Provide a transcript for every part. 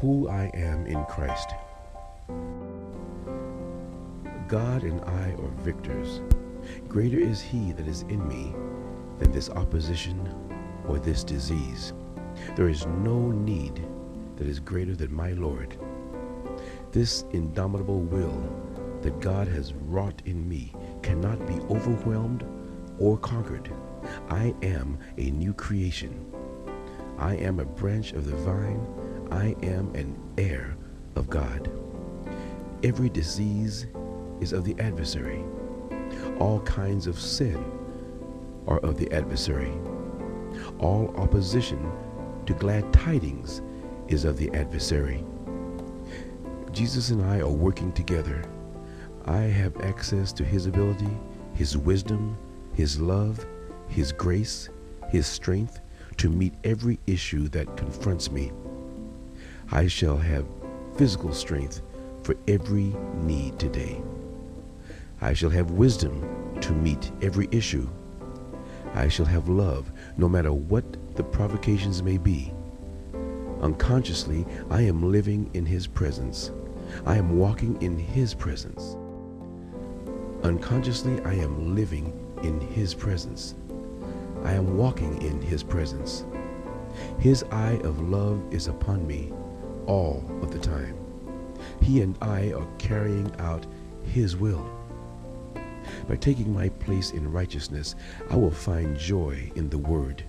who I am in Christ. God and I are victors. Greater is He that is in me than this opposition or this disease. There is no need that is greater than my Lord. This indomitable will that God has wrought in me cannot be overwhelmed or conquered. I am a new creation. I am a branch of the vine. I am an heir of God. Every disease is of the adversary. All kinds of sin are of the adversary. All opposition to glad tidings is of the adversary. Jesus and I are working together. I have access to His ability, His wisdom, His love, His grace, His strength to meet every issue that confronts me. I shall have physical strength for every need today. I shall have wisdom to meet every issue. I shall have love no matter what the provocations may be. Unconsciously, I am living in His presence. I am walking in His presence. Unconsciously, I am living in His presence. I am walking in His presence. His eye of love is upon me all of the time. He and I are carrying out His will. By taking my place in righteousness, I will find joy in the Word.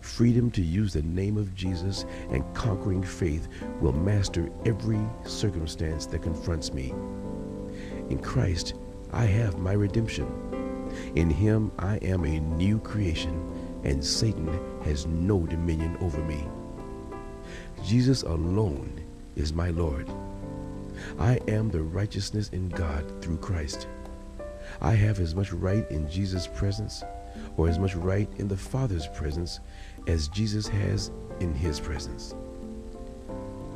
Freedom to use the name of Jesus and conquering faith will master every circumstance that confronts me. In Christ, I have my redemption. In Him, I am a new creation, and Satan has no dominion over me. Jesus alone is my Lord. I am the righteousness in God through Christ. I have as much right in Jesus' presence or as much right in the Father's presence as Jesus has in his presence.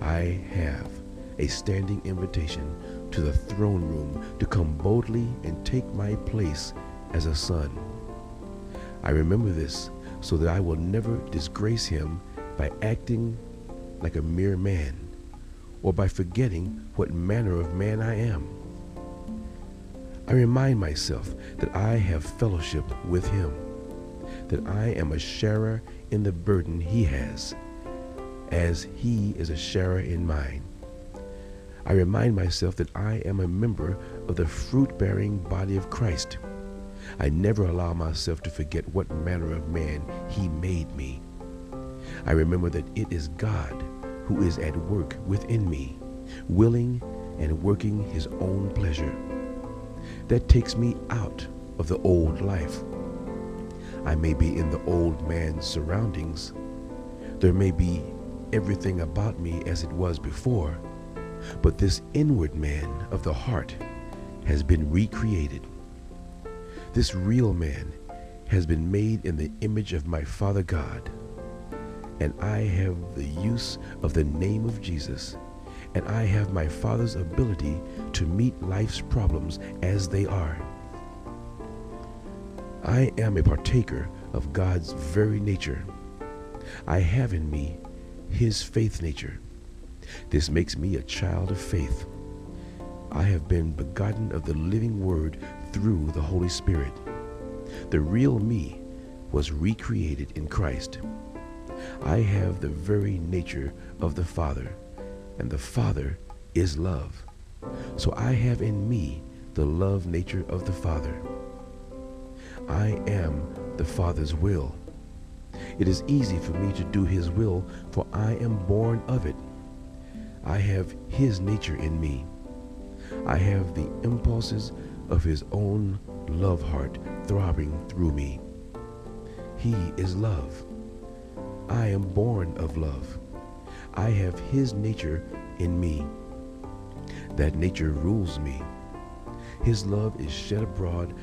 I have a standing invitation to the throne room to come boldly and take my place as a son. I remember this so that I will never disgrace him by acting like a mere man or by forgetting what manner of man I am. I remind myself that I have fellowship with him, that I am a sharer in the burden he has, as he is a sharer in mine. I remind myself that I am a member of the fruit-bearing body of Christ. I never allow myself to forget what manner of man he made me. I remember that it is God who is at work within me, willing and working his own pleasure that takes me out of the old life. I may be in the old man's surroundings. There may be everything about me as it was before, but this inward man of the heart has been recreated. This real man has been made in the image of my Father God, and I have the use of the name of Jesus and I have my Father's ability to meet life's problems as they are. I am a partaker of God's very nature. I have in me His faith nature. This makes me a child of faith. I have been begotten of the living Word through the Holy Spirit. The real me was recreated in Christ. I have the very nature of the Father and the Father is love. So I have in me the love nature of the Father. I am the Father's will. It is easy for me to do his will, for I am born of it. I have his nature in me. I have the impulses of his own love heart throbbing through me. He is love. I am born of love. I have his nature in me. That nature rules me. His love is shed abroad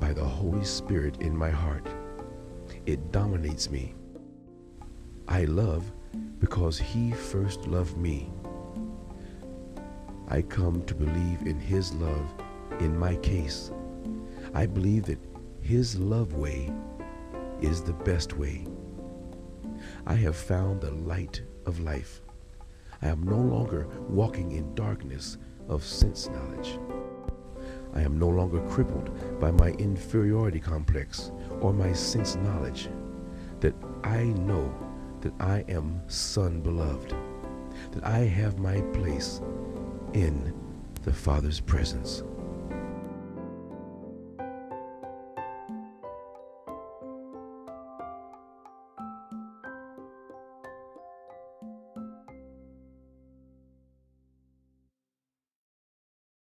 by the Holy Spirit in my heart. It dominates me. I love because he first loved me. I come to believe in his love in my case. I believe that his love way is the best way. I have found the light of life. I am no longer walking in darkness of sense knowledge. I am no longer crippled by my inferiority complex or my sense knowledge that I know that I am son beloved, that I have my place in the Father's presence.